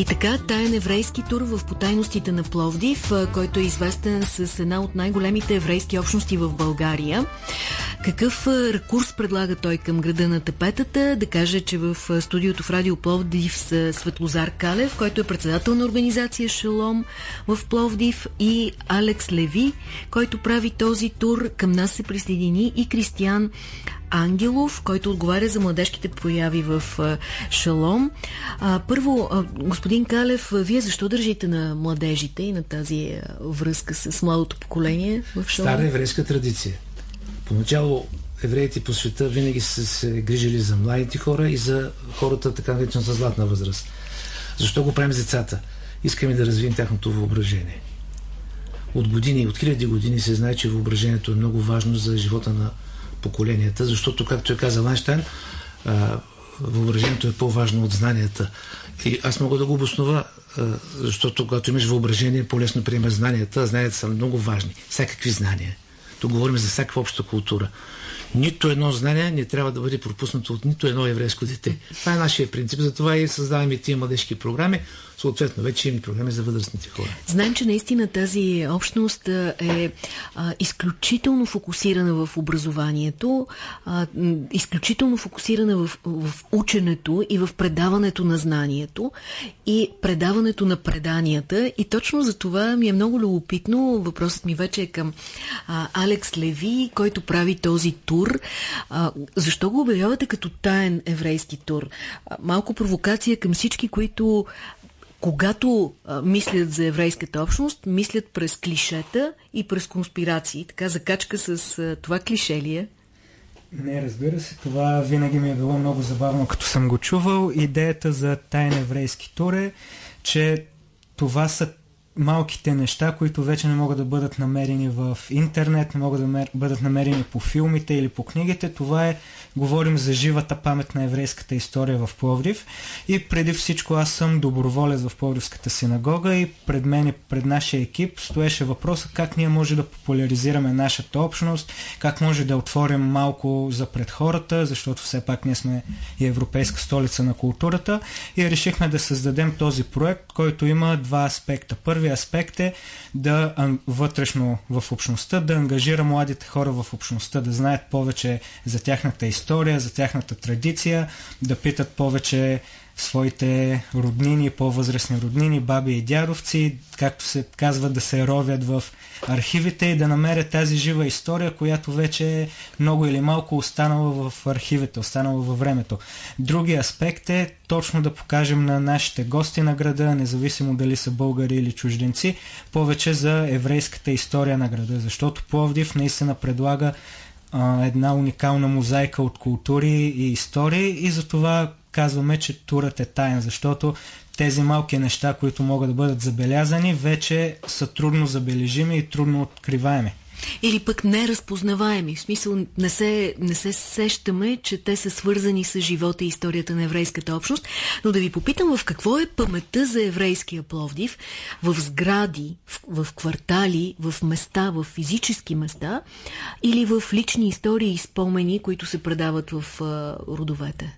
И така, таен еврейски тур в потайностите на Пловдив, който е известен с една от най-големите еврейски общности в България. Какъв рекурс предлага той към града на тапетата? Да каже, че в студиото в Радио Пловдив с Светлозар Калев, който е председател на организация Шалом в Пловдив и Алекс Леви, който прави този тур. Към нас се присъедини и Кристиян Ангелов, който отговаря за младежките прояви в Шалом. Първо, господин Калев, вие защо държите на младежите и на тази връзка с младото поколение в Шалом? Стара еврейска традиция. Поначало евреите по света винаги са се грижили за младите хора и за хората, така наречената златна възраст. Защо го правим с децата? Искаме да развием тяхното въображение. От години, от хиляди години се знае, че въображението е много важно за живота на поколенията, защото, както е казал Айнштайн, въображението е по-важно от знанията. И аз мога да го обоснова, защото когато имаш въображение, по-лесно приемаш знанията, а знанията са много важни. Всякакви знания. Тук говорим за всякаква обща култура. Нито едно знание не трябва да бъде пропуснато от нито едно еврейско дете. Това е нашия принцип. Затова и създаваме тия младежки програми. Съответно, вече има програми за възрастните хора. Знаем, че наистина тази общност е а, изключително фокусирана в образованието, а, изключително фокусирана в, в ученето и в предаването на знанието и предаването на преданията. И точно за това ми е много любопитно. Въпросът ми вече е към а, Алекс Леви, който прави този тур. А, защо го обявявате като таен еврейски тур? А, малко провокация към всички, които когато а, мислят за еврейската общност, мислят през клишета и през конспирации. Така закачка с а, това клише ли е? Не, разбира се, това винаги ми е било много забавно, като съм го чувал. Идеята за тайна еврейски тур е, че това са малките неща, които вече не могат да бъдат намерени в интернет, не могат да бъдат намерени по филмите или по книгите. Това е, говорим за живата памет на еврейската история в Пловдив. И преди всичко аз съм доброволец в Пловдивската синагога и пред мен и пред нашия екип стоеше въпроса как ние може да популяризираме нашата общност, как може да отворим малко за пред хората, защото все пак ние сме и Европейска столица на културата и решихме да създадем този проект, който има два аспекта. Първи аспект е да вътрешно в общността, да ангажира младите хора в общността, да знаят повече за тяхната история, за тяхната традиция, да питат повече своите роднини, по-възрастни роднини, баби и дядовци, както се казва, да се ровят в архивите и да намерят тази жива история, която вече е много или малко останала в архивите, останала във времето. Други аспект е точно да покажем на нашите гости на града, независимо дали са българи или чужденци, повече за еврейската история на града, защото Пловдив наистина предлага а, една уникална мозайка от култури и истории и затова казваме, че турът е таен, защото тези малки неща, които могат да бъдат забелязани, вече са трудно забележими и трудно откриваеми. Или пък неразпознаваеми. В смисъл не се, не се сещаме, че те са свързани с живота и историята на еврейската общност. Но да ви попитам в какво е паметта за еврейския Пловдив в сгради, в, в квартали, в места, в физически места или в лични истории и спомени, които се предават в а, родовете?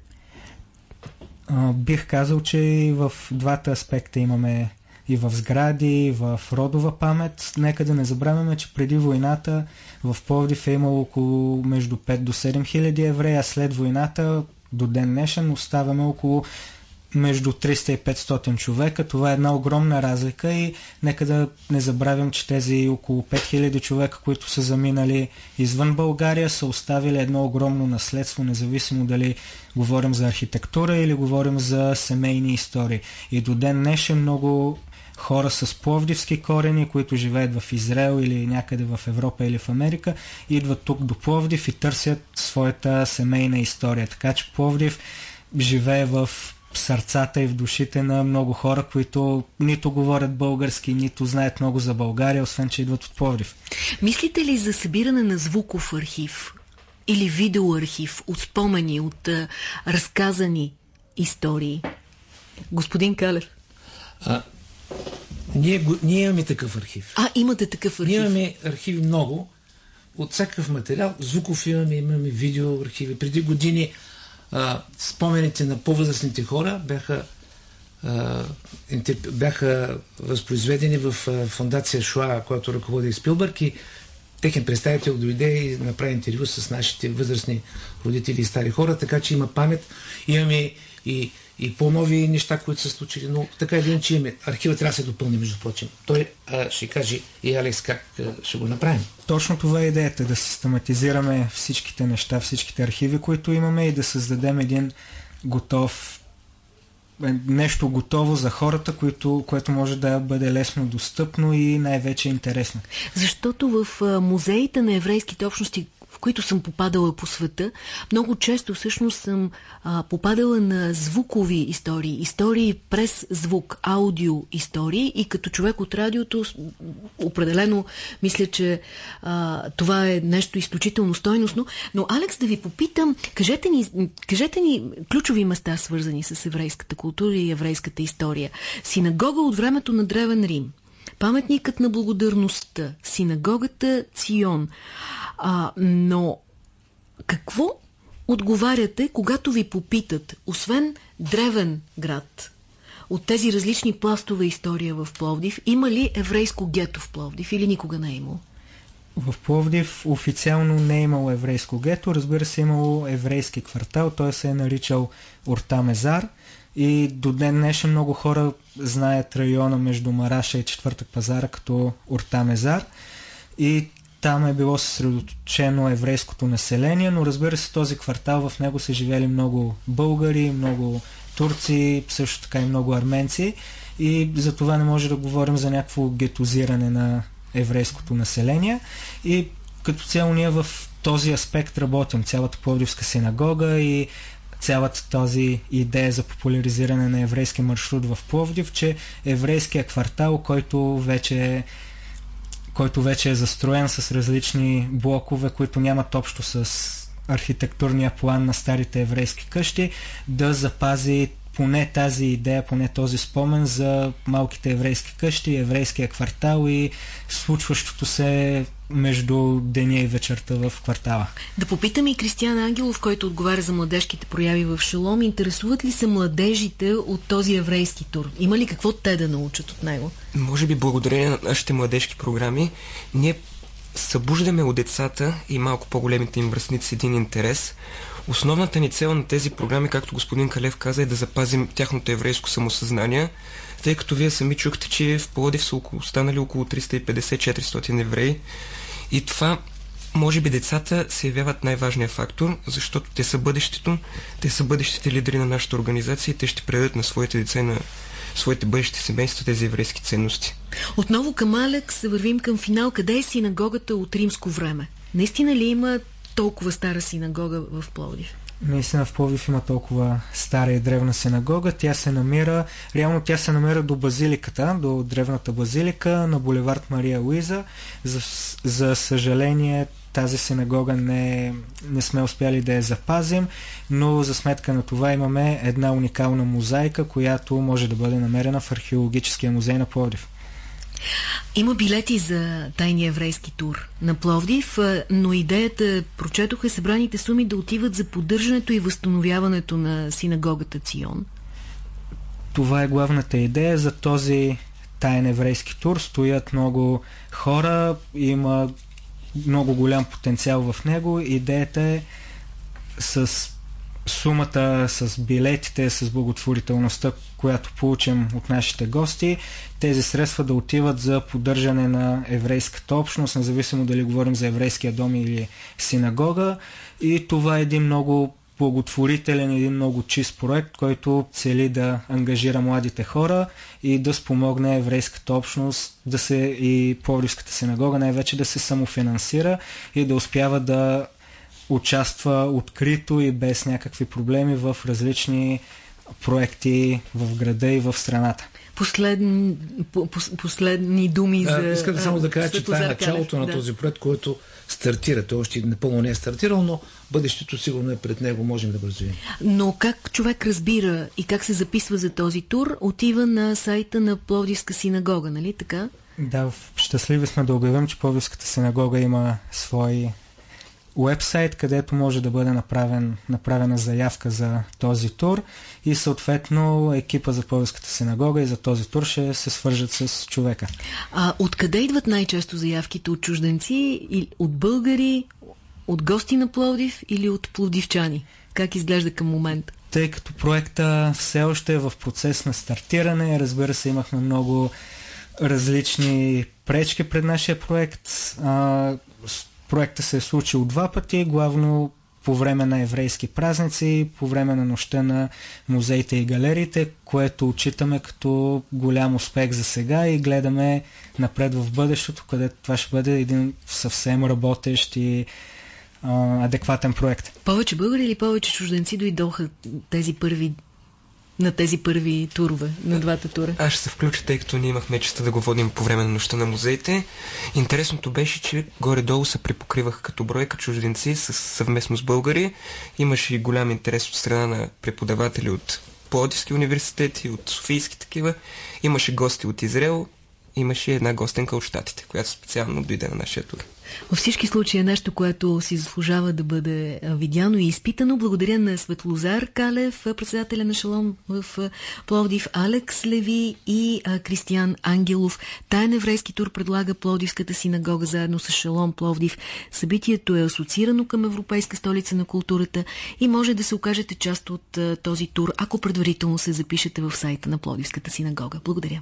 бих казал, че в двата аспекта имаме и в сгради, и в родова памет. Нека да не забравяме, че преди войната в Пловдив е имало около между 5 до 7 хиляди еврея, след войната до ден днешен оставаме около между 300 и 500 човека. Това е една огромна разлика и нека да не забравим, че тези около 5000 човека, които са заминали извън България, са оставили едно огромно наследство, независимо дали говорим за архитектура или говорим за семейни истории. И до ден днешен много хора с пловдивски корени, които живеят в Израел или някъде в Европа или в Америка, идват тук до Пловдив и търсят своята семейна история. Така че Пловдив живее в сърцата и в душите на много хора, които нито говорят български, нито знаят много за България, освен че идват от Пловдив. Мислите ли за събиране на звуков архив или видеоархив от спомени, от а, разказани истории? Господин Калев. А, ние, ние имаме такъв архив. А, имате такъв архив? Ние имаме архиви много. От всякакъв материал. Звуков имаме, имаме видеоархиви. Преди години а, спомените на по-възрастните хора бяха бяха възпроизведени в фундация Шуа, която ръководи Спилбърг и техен представител дойде и направи интервю с нашите възрастни родители и стари хора, така че има памет. Имаме и, и по-нови неща, които са случили, но така един, че имаме. Архива трябва да се допълни, между прочим. Той а, ще каже и Алекс как а, ще го направим. Точно това е идеята, да систематизираме всичките неща, всичките архиви, които имаме и да създадем един готов е, нещо готово за хората, което, което може да бъде лесно достъпно и най-вече интересно. Защото в музеите на еврейските общности, които съм попадала по света, много често всъщност съм а, попадала на звукови истории, истории през звук, аудио истории и като човек от радиото определено мисля, че а, това е нещо изключително стойностно. Но, Алекс, да ви попитам, кажете ни, кажете ни ключови места, свързани с еврейската култура и еврейската история. Синагога от времето на Древен Рим, паметникът на благодарността, синагогата Цион, а, но какво отговаряте, когато ви попитат, освен древен град, от тези различни пластове история в Пловдив, има ли еврейско гето в Пловдив или никога не е имало? В Пловдив официално не е имало еврейско гето, разбира се, е имало еврейски квартал, той се е наричал Ортамезар и до ден днешен много хора знаят района между Мараша и Четвъртък пазара като Ортамезар. И там е било съсредоточено еврейското население, но разбира се, този квартал в него са живели много българи, много турци, също така и много арменци. И за това не може да говорим за някакво гетозиране на еврейското население. И като цяло ние в този аспект работим. Цялата Пловдивска синагога и цялата тази идея за популяризиране на еврейски маршрут в Пловдив, че еврейския квартал, който вече е който вече е застроен с различни блокове, които нямат общо с архитектурния план на старите еврейски къщи, да запази поне тази идея, поне този спомен за малките еврейски къщи, еврейския квартал и случващото се между деня и вечерта в квартала. Да попитаме и Кристиан Ангелов, който отговаря за младежките прояви в Шалом. Интересуват ли се младежите от този еврейски тур? Има ли какво те да научат от него? Може би благодарение на нашите младежки програми, ние събуждаме от децата и малко по-големите им връзници един интерес. Основната ни цел на тези програми, както господин Калев каза, е да запазим тяхното еврейско самосъзнание, тъй като вие сами чухте, че в Плодив са около, станали около 350-400 евреи. И това, може би децата се явяват най-важният фактор, защото те са бъдещето, те са бъдещите лидери на нашата организация и те ще предадат на своите деца и на своите бъдещи семейства тези еврейски ценности. Отново към Алекс вървим към финал. Къде е синагогата от римско време? Наистина ли има толкова стара синагога в Пловдив? Наистина в Пловдив има толкова стара и древна синагога. Тя се намира, реално тя се намира до базиликата, до древната базилика на булевард Мария Луиза. За, за съжаление, тази синагога не, не сме успяли да я запазим, но за сметка на това имаме една уникална мозайка, която може да бъде намерена в археологическия музей на Пловдив. Има билети за тайния еврейски тур на Пловдив, но идеята, прочетоха събраните суми да отиват за поддържането и възстановяването на синагогата Цион. Това е главната идея за този тайен еврейски тур. Стоят много хора, има много голям потенциал в него. Идеята е с сумата, с билетите, с благотворителността, която получим от нашите гости, тези средства да отиват за поддържане на еврейската общност, независимо дали говорим за еврейския дом или синагога. И това е един много благотворителен, един много чист проект, който цели да ангажира младите хора и да спомогне еврейската общност да се и Пловдивската синагога най-вече да се самофинансира и да успява да участва открито и без някакви проблеми в различни проекти в града и в страната. Последни, по, последни думи за. А, искам само да кажа, че това е началото на да. този проект, който стартира. Той още напълно не е стартирал, но бъдещето сигурно е пред него, можем да го развием. Но как човек разбира и как се записва за този тур, отива на сайта на Пловдивска синагога, нали така? Да, щастливи сме да обявим, че Пловдивската синагога има свой уебсайт, където може да бъде направен, направена заявка за този тур и съответно екипа за Пловдивската синагога и за този тур ще се свържат с човека. А откъде идват най-често заявките от чужденци, от българи, от гости на Пловдив или от пловдивчани? Как изглежда към момента? Тъй като проекта все още е в процес на стартиране, разбира се, имахме много различни пречки пред нашия проект. А, проекта се е случил два пъти, главно по време на еврейски празници, по време на нощта на музеите и галериите, което отчитаме като голям успех за сега и гледаме напред в бъдещето, където това ще бъде един съвсем работещ и адекватен проект. Повече българи или повече чужденци дойдоха тези първи на тези първи турове, на двата тура? Аз ще се включа, тъй като ние имахме честа да го водим по време на нощта на музеите. Интересното беше, че горе-долу се припокриваха като бройка чужденци с, съвместно с българи. Имаше и голям интерес от страна на преподаватели от Плодивски университети, от Софийски такива. Имаше гости от Израел, имаше една гостенка от Штатите, която специално дойде на нашия тур. Във всички случаи е нещо, което си заслужава да бъде видяно и изпитано. Благодаря на Светлозар Калев, председателя на Шалом в Пловдив, Алекс Леви и Кристиян Ангелов. Таен еврейски тур предлага Пловдивската синагога заедно с Шалом Пловдив. Събитието е асоциирано към Европейска столица на културата и може да се окажете част от този тур, ако предварително се запишете в сайта на Пловдивската синагога. Благодаря.